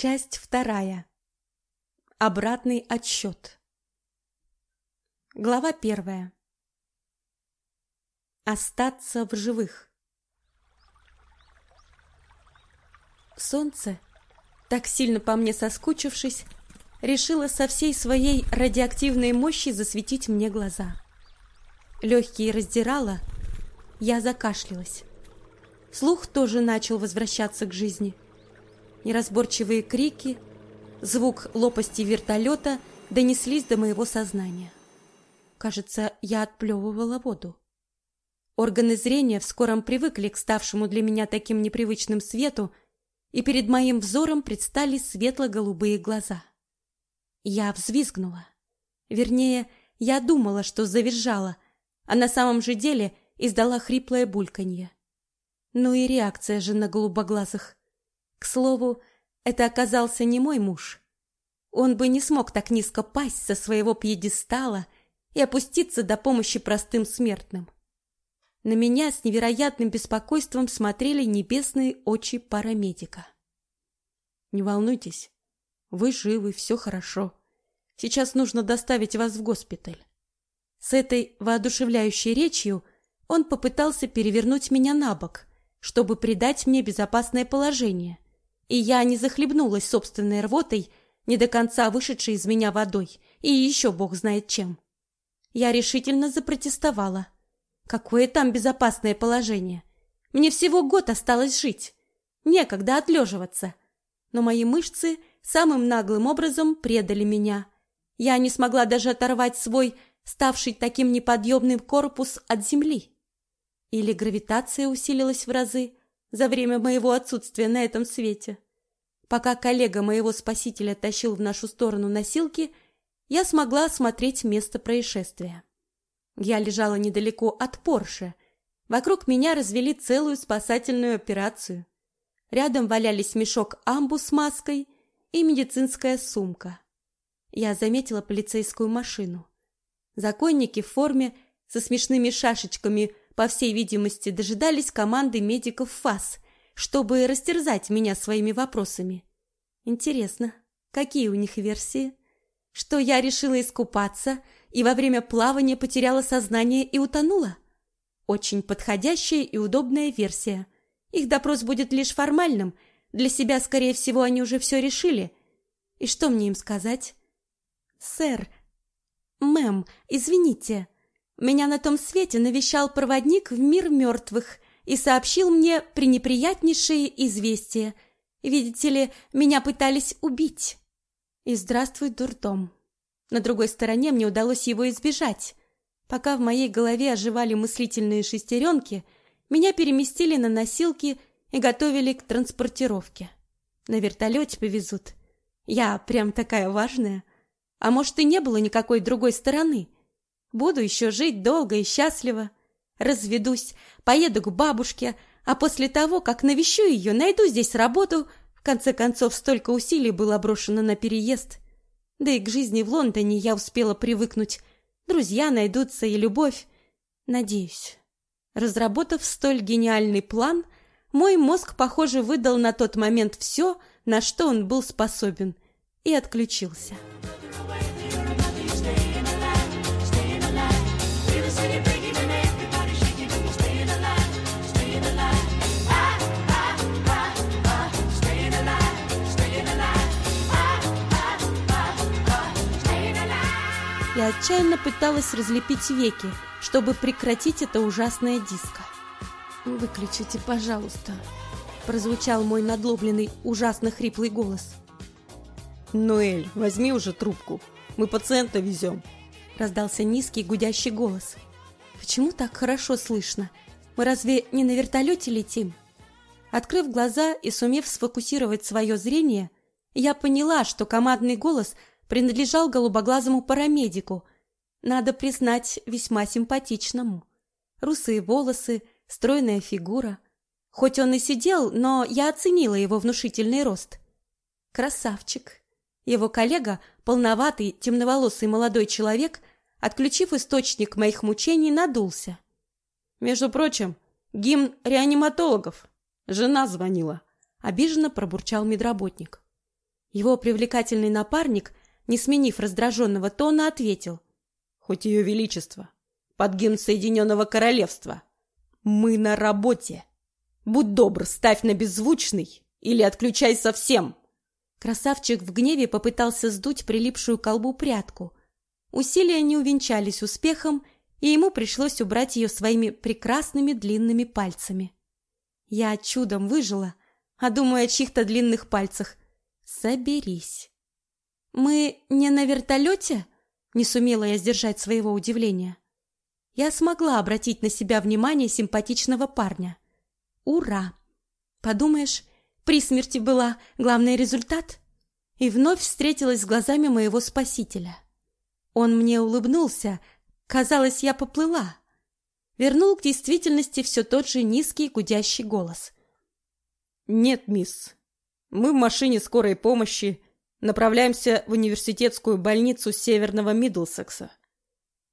Часть вторая. Обратный отсчет. Глава первая. Остаться в живых. Солнце, так сильно по мне соскучившись, решило со всей своей радиоактивной мощи засветить мне глаза. Легкие раздирало, я закашлялась. Слух тоже начал возвращаться к жизни – Неразборчивые крики, звук лопасти вертолета донеслись до моего сознания. Кажется, я отплевывала воду. Органы зрения в скором привыкли к ставшему для меня таким непривычным свету, и перед моим взором предстали светло-голубые глаза. Я взвизгнула. Вернее, я думала, что завизжала, а на самом же деле издала хриплое бульканье. Ну и реакция же на голубоглазых. К слову, это оказался не мой муж. Он бы не смог так низко пасть со своего пьедестала и опуститься до помощи простым смертным. На меня с невероятным беспокойством смотрели небесные очи парамедика. Не волнуйтесь, вы живы, все хорошо. Сейчас нужно доставить вас в госпиталь. С этой воодушевляющей речью он попытался перевернуть меня на бок, чтобы придать мне безопасное положение, и я не захлебнулась собственной рвотой, не до конца вышедшей из меня водой, и еще бог знает чем. Я решительно запротестовала. Какое там безопасное положение? Мне всего год осталось жить. Некогда отлеживаться. Но мои мышцы самым наглым образом предали меня. Я не смогла даже оторвать свой, ставший таким неподъемным корпус от земли. Или гравитация усилилась в разы, за время моего отсутствия на этом свете. Пока коллега моего спасителя тащил в нашу сторону носилки, я смогла осмотреть место происшествия. Я лежала недалеко от Порше. Вокруг меня развели целую спасательную операцию. Рядом валялись мешок амбу с маской и медицинская сумка. Я заметила полицейскую машину. Законники в форме со смешными шашечками по всей видимости, дожидались команды медиков ФАС, чтобы растерзать меня своими вопросами. Интересно, какие у них версии? Что я решила искупаться и во время плавания потеряла сознание и утонула? Очень подходящая и удобная версия. Их допрос будет лишь формальным. Для себя, скорее всего, они уже все решили. И что мне им сказать? «Сэр, мэм, извините», меня на том свете навещал проводник в мир мертвых и сообщил мне пренеприятнейшие известия. Видите ли, меня пытались убить. И здравствуй, дурдом. На другой стороне мне удалось его избежать. Пока в моей голове оживали мыслительные шестеренки, меня переместили на носилки и готовили к транспортировке. На вертолете повезут. Я прям такая важная. А может, и не было никакой другой стороны — Буду еще жить долго и счастливо. Разведусь, поеду к бабушке, а после того, как навещу ее, найду здесь работу. В конце концов, столько усилий было брошено на переезд. Да и к жизни в Лондоне я успела привыкнуть. Друзья найдутся и любовь. Надеюсь. Разработав столь гениальный план, мой мозг, похоже, выдал на тот момент все, на что он был способен, и отключился. Я отчаянно пыталась разлепить веки, чтобы прекратить это ужасное диско. «Выключите, пожалуйста», — прозвучал мой надлобленный, ужасно хриплый голос. «Ноэль, возьми уже трубку. Мы пациента везем», — раздался низкий гудящий голос. «Почему так хорошо слышно? Мы разве не на вертолете летим?» Открыв глаза и сумев сфокусировать свое зрение, я поняла, что командный голос — принадлежал голубоглазому парамедику, надо признать, весьма симпатичному. Русые волосы, стройная фигура. Хоть он и сидел, но я оценила его внушительный рост. Красавчик. Его коллега, полноватый, темноволосый молодой человек, отключив источник моих мучений, надулся. Между прочим, гимн реаниматологов. Жена звонила. Обиженно пробурчал медработник. Его привлекательный напарник, не сменив раздраженного тона, ответил. «Хоть ее величество, под гимн Соединенного Королевства. Мы на работе. Будь добр, ставь на беззвучный или отключай совсем». Красавчик в гневе попытался сдуть прилипшую колбу прядку. Усилия не увенчались успехом, и ему пришлось убрать ее своими прекрасными длинными пальцами. Я чудом выжила, а думаю о чьих-то длинных пальцах. Соберись. Мы не на вертолете? Не сумела я сдержать своего удивления. Я смогла обратить на себя внимание симпатичного парня. Ура! Подумаешь, при смерти была главный результат? И вновь встретилась с глазами моего спасителя. Он мне улыбнулся, казалось, я поплыла вернул к действительности все тот же низкий гудящий голос. «Нет, мисс, мы в машине скорой помощи направляемся в университетскую больницу Северного Мидлсекса».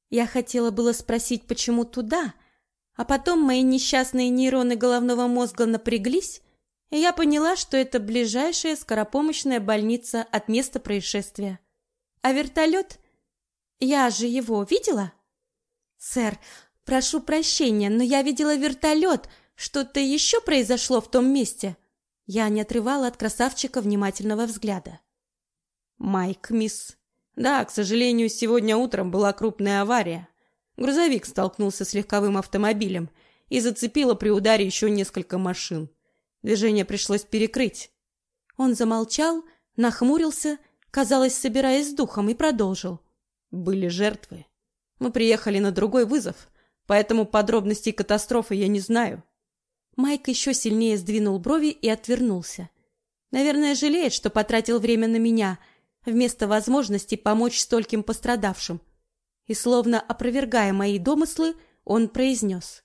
Я хотела было спросить, почему туда, а потом мои несчастные нейроны головного мозга напряглись, и я поняла, что это ближайшая скоропомощная больница от места происшествия. А вертолет? Я же его видела? Сэр, Прошу прощения, но я видела вертолет. Что-то еще произошло в том месте. Я не отрывала от красавчика внимательного взгляда. Майк, мисс. Да, к сожалению, сегодня утром была крупная авария. Грузовик столкнулся с легковым автомобилем и зацепило при ударе еще несколько машин. Движение пришлось перекрыть. Он замолчал, нахмурился, казалось, собираясь с духом, и продолжил. Были жертвы. Мы приехали на другой вызов, поэтому подробностей катастрофы я не знаю. Майк еще сильнее сдвинул брови и отвернулся. Наверное, жалеет, что потратил время на меня, вместо возможности помочь стольким пострадавшим. И словно опровергая мои домыслы, он произнес.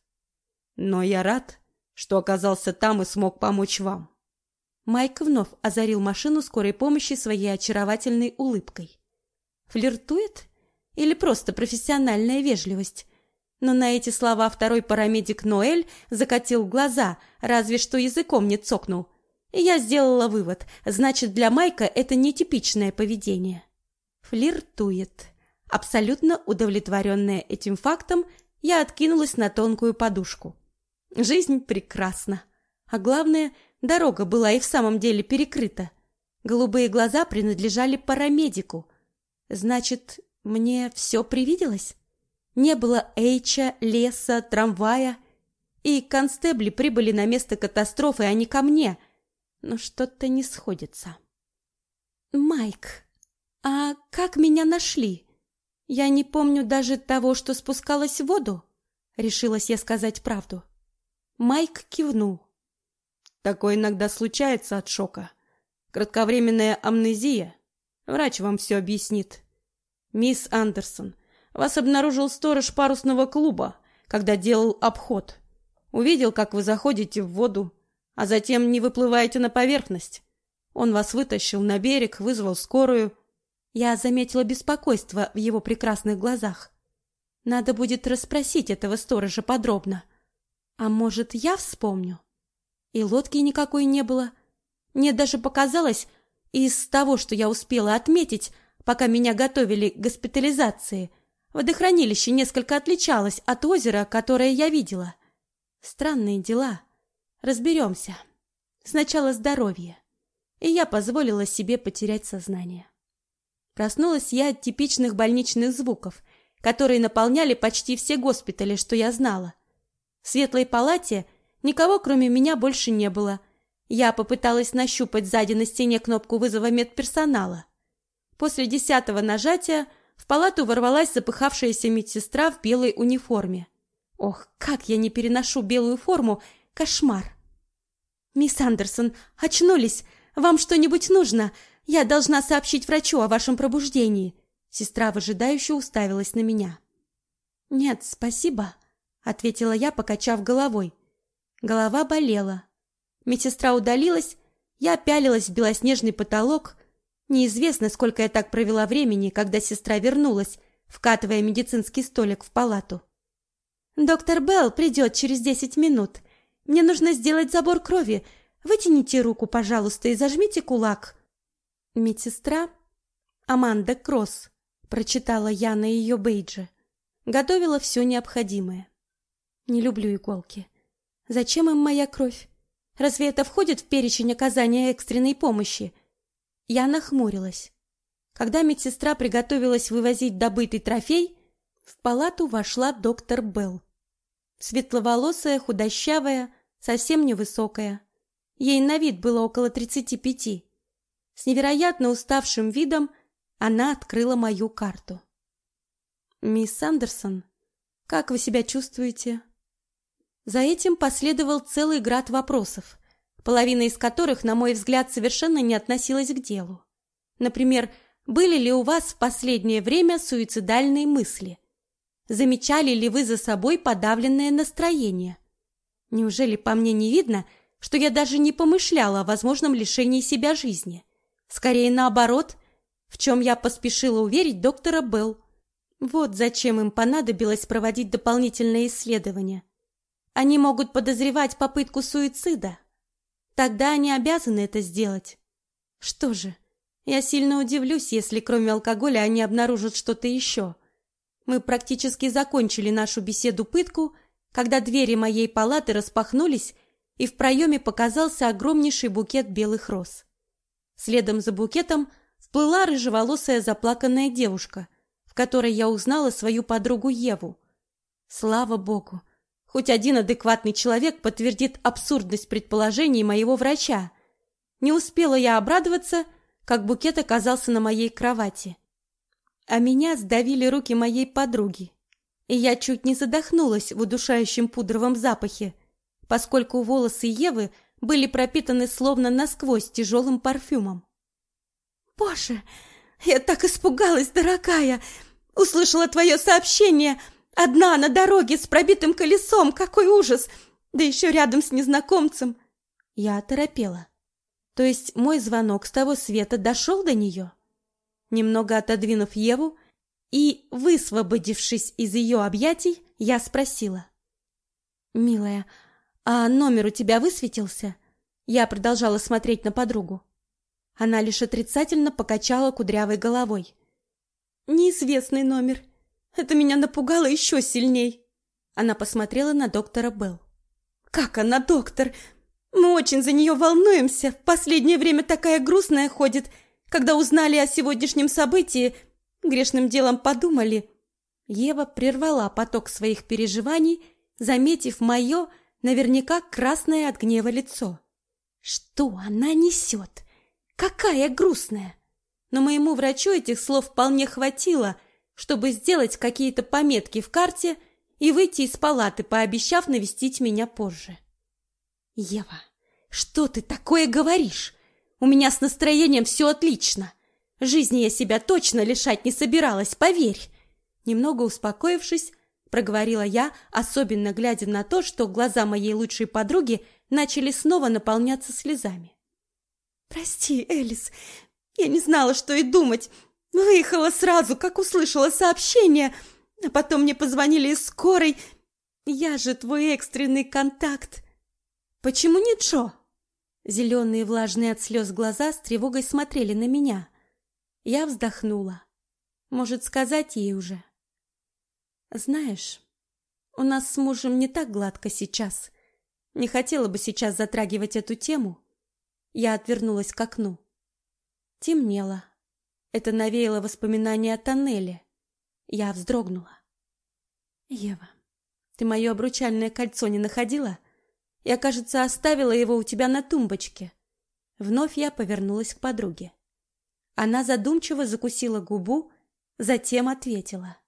Но я рад, что оказался там и смог помочь вам. Майк вновь озарил машину скорой помощи своей очаровательной улыбкой. Флиртует? Или просто профессиональная вежливость? Но на эти слова второй парамедик Ноэль закатил глаза, разве что языком не цокнул. Я сделала вывод, значит, для Майка это нетипичное поведение. Флиртует. Абсолютно удовлетворенная этим фактом, я откинулась на тонкую подушку. Жизнь прекрасна. А главное, дорога была и в самом деле перекрыта. Голубые глаза принадлежали парамедику. Значит, мне все привиделось? Не было Эйча, леса, трамвая. И констебли прибыли на место катастрофы, а не ко мне. Но что-то не сходится. «Майк, а как меня нашли? Я не помню даже того, что спускалась в воду», — решилась я сказать правду. Майк кивнул. «Такое иногда случается от шока. Кратковременная амнезия. Врач вам все объяснит. Мисс Андерсон, вас обнаружил сторож парусного клуба, когда делал обход. Увидел, как вы заходите в воду, а затем не выплываете на поверхность. Он вас вытащил на берег, вызвал скорую. Я заметила беспокойство в его прекрасных глазах. Надо будет расспросить этого сторожа подробно. А может, я вспомню? И лодки никакой не было. Мне даже показалось, из того, что я успела отметить, пока меня готовили к госпитализации – Водохранилище несколько отличалось от озера, которое я видела. Странные дела. Разберемся. Сначала здоровье. И я позволила себе потерять сознание. Проснулась я от типичных больничных звуков, которые наполняли почти все госпитали, что я знала. В светлой палате никого, кроме меня, больше не было. Я попыталась нащупать сзади на стене кнопку вызова медперсонала. После десятого нажатия в палату ворвалась запыхавшаяся медсестра в белой униформе. Ох, как я не переношу белую форму! Кошмар! «Мисс Андерсон, очнулись! Вам что-нибудь нужно? Я должна сообщить врачу о вашем пробуждении!» Сестра выжидающе уставилась на меня. «Нет, спасибо», — ответила я, покачав головой. Голова болела. Медсестра удалилась, я пялилась в белоснежный потолок, Неизвестно, сколько я так провела времени, когда сестра вернулась, вкатывая медицинский столик в палату. «Доктор Белл придет через десять минут. Мне нужно сделать забор крови. Вытяните руку, пожалуйста, и зажмите кулак». Медсестра Аманда Кросс, прочитала я на ее бейдже, готовила все необходимое. Не люблю иголки. Зачем им моя кровь? Разве это входит в перечень оказания экстренной помощи? Я нахмурилась. Когда медсестра приготовилась вывозить добытый трофей, в палату вошла доктор Белл. Светловолосая, худощавая, совсем невысокая. Ей на вид было около тридцати пяти. С невероятно уставшим видом она открыла мою карту. «Мисс Андерсон, как вы себя чувствуете?» За этим последовал целый град вопросов, половина из которых, на мой взгляд, совершенно не относилась к делу. Например, были ли у вас в последнее время суицидальные мысли? Замечали ли вы за собой подавленное настроение? Неужели по мне не видно, что я даже не помышляла о возможном лишении себя жизни? Скорее наоборот, в чем я поспешила уверить доктора Белл. Вот зачем им понадобилось проводить дополнительные исследования. Они могут подозревать попытку суицида. Тогда они обязаны это сделать. Что же, я сильно удивлюсь, если кроме алкоголя они обнаружат что-то еще. Мы практически закончили нашу беседу-пытку, когда двери моей палаты распахнулись, и в проеме показался огромнейший букет белых роз. Следом за букетом всплыла рыжеволосая заплаканная девушка, в которой я узнала свою подругу Еву. Слава богу, Хоть один адекватный человек подтвердит абсурдность предположений моего врача. Не успела я обрадоваться, как букет оказался на моей кровати. А меня сдавили руки моей подруги, и я чуть не задохнулась в удушающем пудровом запахе, поскольку волосы Евы были пропитаны словно насквозь тяжелым парфюмом. «Боже, я так испугалась, дорогая! Услышала твое сообщение!» Одна на дороге с пробитым колесом, какой ужас! Да еще рядом с незнакомцем. Я оторопела. То есть мой звонок с того света дошел до нее? Немного отодвинув Еву и высвободившись из ее объятий, я спросила. «Милая, а номер у тебя высветился?» Я продолжала смотреть на подругу. Она лишь отрицательно покачала кудрявой головой. «Неизвестный номер. Это меня напугало еще сильней. Она посмотрела на доктора Белл. Как она, доктор? Мы очень за нее волнуемся. В последнее время такая грустная ходит. Когда узнали о сегодняшнем событии, грешным делом подумали. Ева прервала поток своих переживаний, заметив мое, наверняка красное от гнева лицо. Что она несет? Какая грустная! Но моему врачу этих слов вполне хватило — чтобы сделать какие-то пометки в карте и выйти из палаты, пообещав навестить меня позже. Ева, что ты такое говоришь? У меня с настроением все отлично. Жизни я себя точно лишать не собиралась, поверь. Немного успокоившись, проговорила я, особенно глядя на то, что глаза моей лучшей подруги начали снова наполняться слезами. Прости, Элис, я не знала, что и думать. Выехала сразу, как услышала сообщение, а потом мне позвонили из скорой. Я же твой экстренный контакт. Почему не Джо? Зеленые влажные от слез глаза с тревогой смотрели на меня. Я вздохнула. Может, сказать ей уже? Знаешь, у нас с мужем не так гладко сейчас. Не хотела бы сейчас затрагивать эту тему. Я отвернулась к окну. Темнело. Это навеяло воспоминания о тоннеле. Я вздрогнула. Ева, ты мое обручальное кольцо не находила? Я, кажется, оставила его у тебя на тумбочке. Вновь я повернулась к подруге. Она задумчиво закусила губу, затем ответила.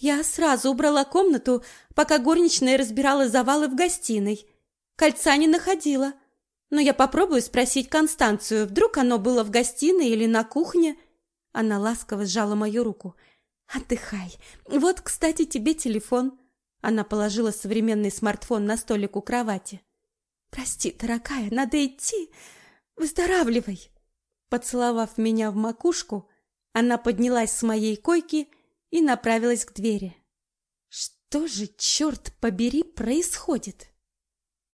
Я сразу убрала комнату, пока горничная разбирала завалы в гостиной. Кольца не находила. Но я попробую спросить Констанцию, вдруг оно было в гостиной или на кухне. Она ласково сжала мою руку. Отдыхай. Вот, кстати, тебе телефон. Она положила современный смартфон на столик у кровати. Прости, дорогая, надо идти. Выздоравливай. Поцеловав меня в макушку, она поднялась с моей койки и направилась к двери. Что же, черт побери, происходит?